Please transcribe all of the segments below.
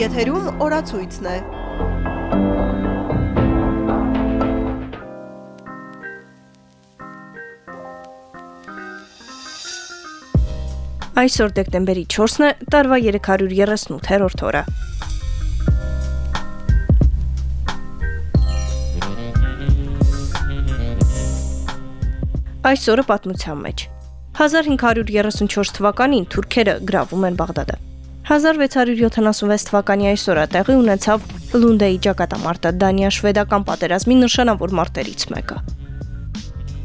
Եթերում օրացույցն է։ Այսօր դեկտեմբերի 4-ն է, տարվա 338-րդ օրը։ Այսօրը պատմության մեջ 1534 թվականին թուրքերը գրավում են Բաղդադը։ 1676 թվականի այսօրը տեղի ունեցավ Լունդեի ճակատամարտը Դանիա-շվեդական պատերազմի նշանավոր մարտերից մեկը։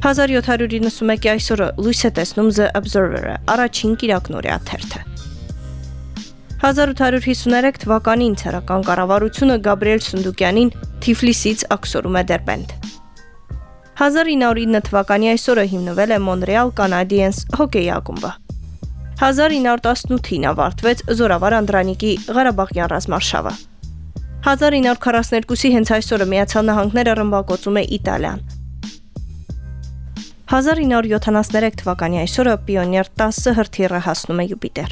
1791-ի այսօրը լույս է տեսնում The Observer-ը, առաջին կիրակնորյա թերթը։ 1853 թվականին ցարական կառավարությունը Գաբրիել Սունդուկյանին Թիֆլիսից աքսորում է Դերբենդ։ 1909 թվականի այսօրը հիմնվել է Montreal Canadiens հոկեյ ակումբը։ 1918-ին ավարտվեց Զորավար Անդրանիկի Ղարաբաղյան ռազմարշավը։ 1942-ի հենց այսօրը Միացյալ Նահանգները ռմբակոծում է Իտալիան։ 1973 թվականի այսօրը Պիոներ 10 հրթիռը հասնում է Յուպիտեր։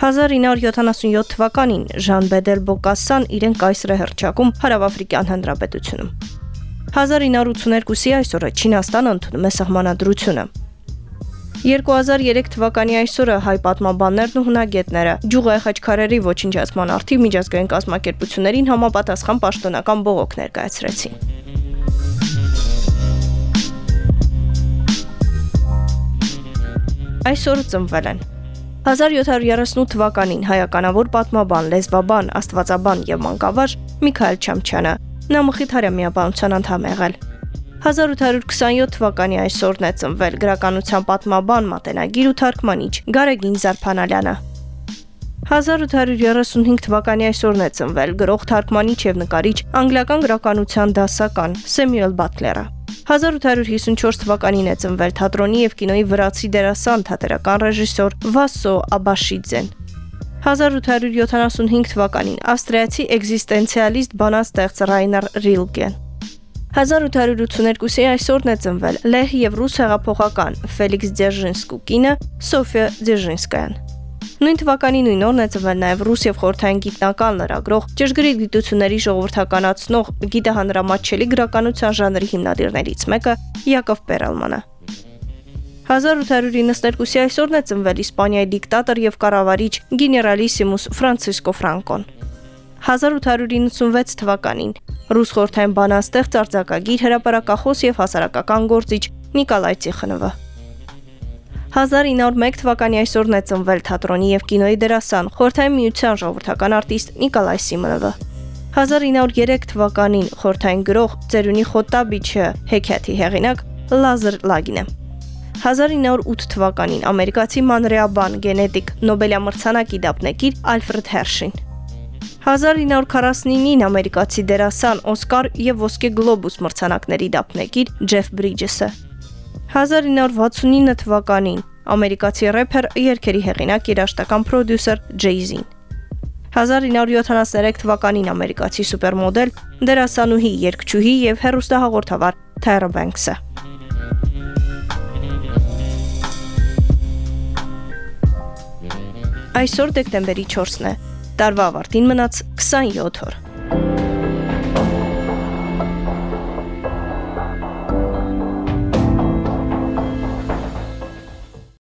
1977 թվականին Ժան Բեդել Բոկասան իրեն կայսր է հրճակում Հարավաֆրիկյան Հանրապետությունում։ 1982-ի այսօրը Չինաստանը ընդունում է սահմանադրությունը։ 2003 թվականի այսօրը հայ պատմաբաններն ու հնագետները Ջուղայ Խաչքարերի ոչնչացման արդիվ միջազգային կազմակերպություններին համապատասխան պաշտոնական բողոք ներկայացրեցին։ Այսօր ծնվել են 1738 թվականին հայականավոր պատմաբան, լեզվաբան, աստվածաբան եւ մանկավար Միքայել Չամչյանը Նա Մխիթարյա միաբանության անդամ եղել։ 1827 թվականի այսօրն է ծնվել գրականության պատմաբան, մատենագիր ու թարգմանիչ Գարեգին Զարփանալյանը։ 1835 թվականի այսօրն է ծնվել գրող թարգմանիչ եւ նկարիչ անգլիական գրականության դասական Սեմյուել Բատլերը։ 1854 թվականին է ծնվել թատրոնի եւ կինոյի վրացի դերասան, թատերական ռեժիսոր Վասո Աբաշիձեն։ 1875 թվականին ավստրիացի էգզիստենցիալիստ բանաստեղծ Ռայներ Ռիլկեն 1882-ի այսօրն է ծնվել լեհ եւ ռուս հեղափոխական Ֆելիքս Ձեժինսկու կինը Սոֆիա Ձեժինսկայան։ Նույն թվականի նույն օրն է ծնվել նաև ռուս եւ խորթային գիտնական լրագրող, ճշգրիտ գիտությունների ժողովրդականացնող գիտահանրամատչելի գրականության ժանրի հիմնադիրներից մեկը Յակով Պերելմանը։ 1892-ի այսօրն է ծնվել Իսպանիայի դիկտատոր եւ կառավարիչ գեներալիսիմուս Ֆրանցիսկո Ֆրանկոն։ 1896 թվականին ռուս խորթային բանաստեղծ արձակագիր հրապարակախոս եւ հասարակական գործիչ Նիկոլայ Տիխոնովը 1901 թվականի այսօրն է ծնվել թատրոնի եւ կինոյի դերասան, խորթային միության ժողովրդական արտիստ Նիկոլայ Սիմոնովը։ 1903 թվականին խորթային գրող Ծերունի Խոտաբիչը հեքիաթի հեղինակ Լազար Լագինը 1908 թվականին ամերիկացի մանրեաբան գենետիկ Նոբելյամրցանակի դափնեկիր Ալֆրեդ Հերշին 1949-ին ամերիկացի դերասան Օսկար եւ Ոսկե գլոբուս մրցանակների դափնեկիր Ջեֆ Բրիջեսը 1969 թվականին ամերիկացի рэփեր երկերի հեղինակ երաժշտական պրոդյուսեր Ջեյզին 1973 թվականին ամերիկացի սուպերմոդել, դերասանուհի, երգչուհի եւ հեռուստահաղորդավար Թայրա Բենքսը Այսօր դեկտեմբերի 4-ն է։ Տարվա ավարտին մնաց 27 օր։